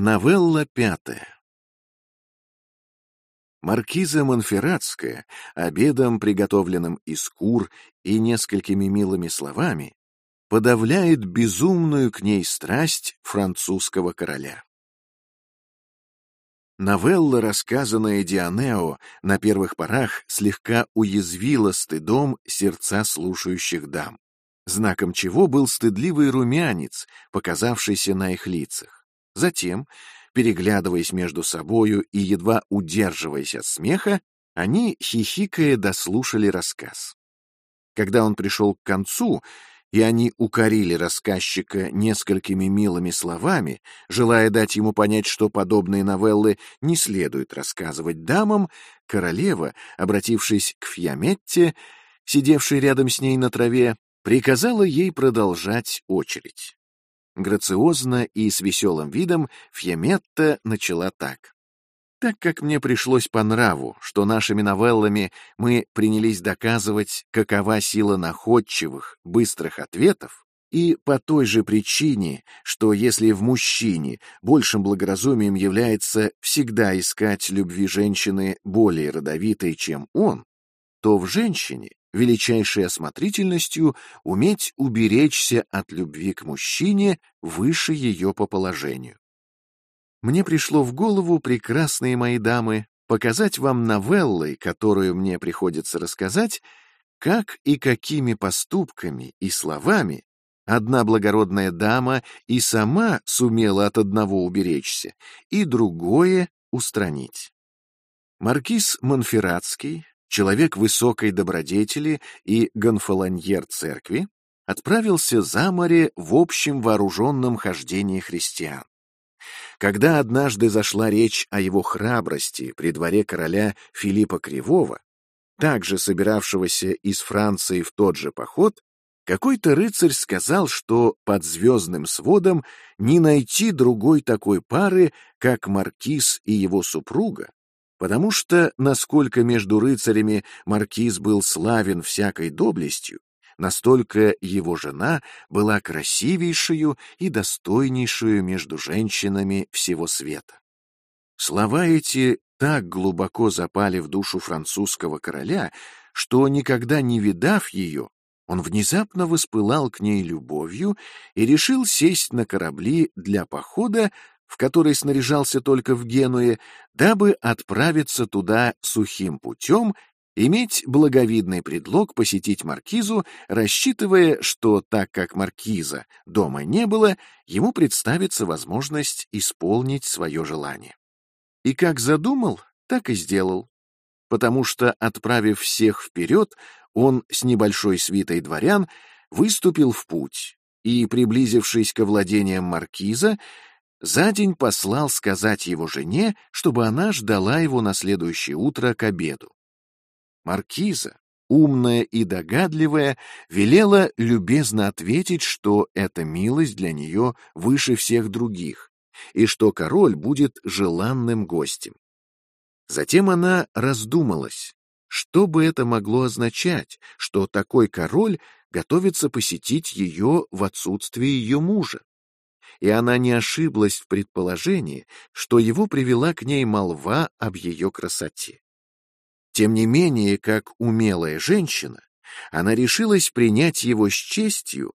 Новелла пятая. Маркиза Монферратская, обедом, приготовленным из кур и несколькими милыми словами, подавляет безумную к ней страсть французского короля. Новелла, рассказанная Дианео, на первых порах слегка уязвила стыдом сердца слушающих дам, знаком чего был стыдливый румянец, показавшийся на их лицах. Затем, переглядываясь между собою и едва удерживаясь от смеха, они, хихикая, дослушали рассказ. Когда он пришел к концу, и они укорили рассказчика несколькими милыми словами, желая дать ему понять, что подобные новеллы не следует рассказывать дамам, королева, обратившись к Фьяметте, сидевшей рядом с ней на траве, приказала ей продолжать очередь. Грациозно и с веселым видом Фьеметта начала так. Так как мне пришлось по нраву, что нашими новеллами мы принялись доказывать, какова сила находчивых, быстрых ответов, и по той же причине, что если в мужчине большим благоразумием является всегда искать любви женщины более родовитой, чем он, то в женщине величайшей осмотрительностью уметь уберечься от любви к мужчине выше ее по положению. Мне пришло в голову, прекрасные мои дамы, показать вам новеллой, которую мне приходится рассказать, как и какими поступками и словами одна благородная дама и сама сумела от одного уберечься, и другое устранить. Маркиз Монферратский, человек высокой добродетели и гонфолоньер церкви, отправился за море в общем вооруженном хождении христиан. Когда однажды зашла речь о его храбрости при дворе короля Филиппа Кривого, также собиравшегося из Франции в тот же поход, какой-то рыцарь сказал, что под звездным сводом не найти другой такой пары, как маркиз и его супруга, потому что, насколько между рыцарями маркиз был славен всякой доблестью, настолько его жена была красивейшую и достойнейшую между женщинами всего света. Слова эти так глубоко запали в душу французского короля, что, никогда не видав ее, он внезапно воспылал к ней любовью и решил сесть на корабли для похода в который снаряжался только в Генуе, дабы отправиться туда сухим путем, иметь благовидный предлог посетить маркизу, рассчитывая, что так как маркиза дома не было, ему представится возможность исполнить свое желание. И как задумал, так и сделал, потому что, отправив всех вперед, он с небольшой свитой дворян выступил в путь и, приблизившись к владениям маркиза, за день послал сказать его жене, чтобы она ждала его на следующее утро к обеду. Маркиза, умная и догадливая, велела любезно ответить, что эта милость для нее выше всех других, и что король будет желанным гостем. Затем она раздумалась, что бы это могло означать, что такой король готовится посетить ее в отсутствие ее мужа и она не ошиблась в предположении, что его привела к ней молва об ее красоте. Тем не менее, как умелая женщина, она решилась принять его с честью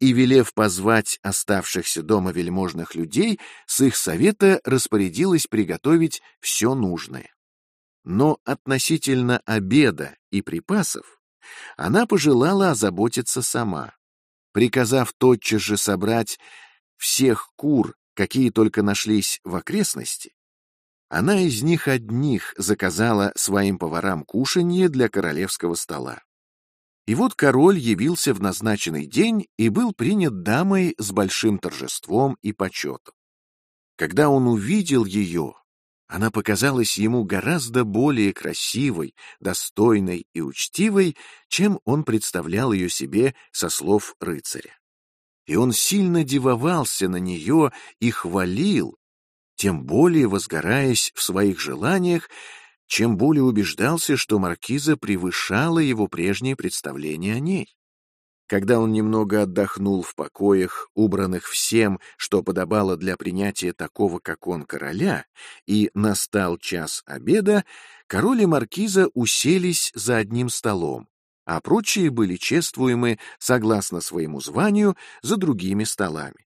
и, велев позвать оставшихся дома вельможных людей, с их совета распорядилась приготовить все нужное. Но относительно обеда и припасов она пожелала озаботиться сама, приказав тотчас же собрать всех кур, какие только нашлись в окрестности, она из них одних заказала своим поварам кушанье для королевского стола. И вот король явился в назначенный день и был принят дамой с большим торжеством и почетом. Когда он увидел ее, она показалась ему гораздо более красивой, достойной и учтивой, чем он представлял ее себе со слов рыцаря и он сильно дивовался на нее и хвалил, тем более возгораясь в своих желаниях, чем более убеждался, что маркиза превышала его прежнее представление о ней. Когда он немного отдохнул в покоях, убранных всем, что подобало для принятия такого, как он, короля, и настал час обеда, король и маркиза уселись за одним столом, а прочие были чествуемы, согласно своему званию, за другими столами.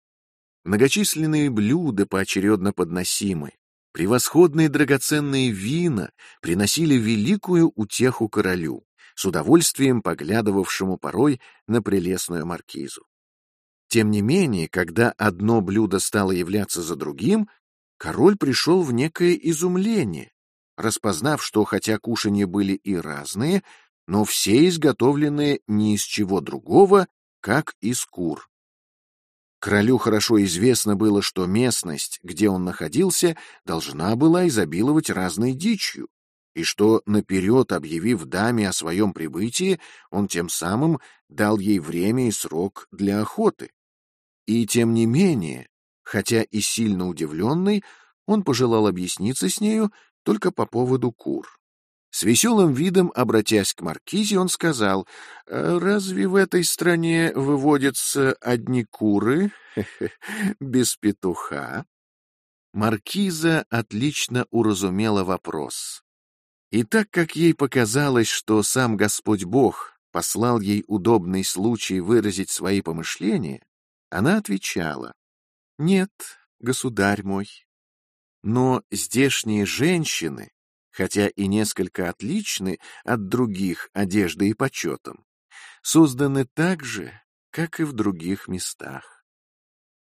Многочисленные блюда поочередно подносимы, превосходные драгоценные вина приносили великую утеху королю с удовольствием поглядывавшему порой на прелестную маркизу. Тем не менее, когда одно блюдо стало являться за другим, король пришел в некое изумление, распознав, что хотя кушанья были и разные, но все изготовлены не из чего другого, как из кур. Королю хорошо известно было, что местность, где он находился, должна была изобиловать разной дичью, и что, наперед объявив даме о своем прибытии, он тем самым дал ей время и срок для охоты. И тем не менее, хотя и сильно удивленный, он пожелал объясниться с нею только по поводу кур. С веселым видом, обратясь к маркизе, он сказал, «Э, «Разве в этой стране выводятся одни куры без петуха?» Маркиза отлично уразумела вопрос. И так как ей показалось, что сам Господь Бог послал ей удобный случай выразить свои помышления, она отвечала, «Нет, государь мой, но здешние женщины, хотя и несколько отличны от других одеждой и почетом, созданы так же, как и в других местах».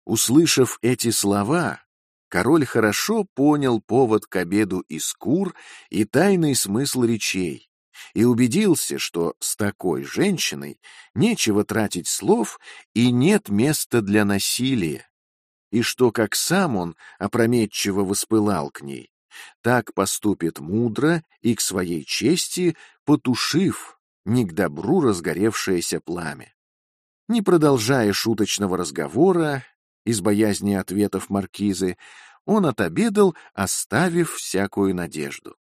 Услышав эти слова, король хорошо понял повод к обеду из кур и тайный смысл речей, и убедился, что с такой женщиной нечего тратить слов и нет места для насилия, и что, как сам он опрометчиво воспылал к ней, так поступит мудро и к своей чести, потушив не к добру разгоревшееся пламя. Не продолжая шуточного разговора, из боязни ответов маркизы, он отобедал, оставив всякую надежду.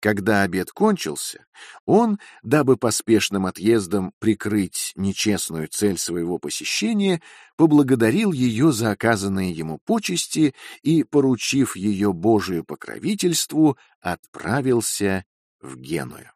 Когда обед кончился, он, дабы поспешным отъездом прикрыть нечестную цель своего посещения, поблагодарил ее за оказанные ему почести и, поручив ее Божию покровительству, отправился в Геную.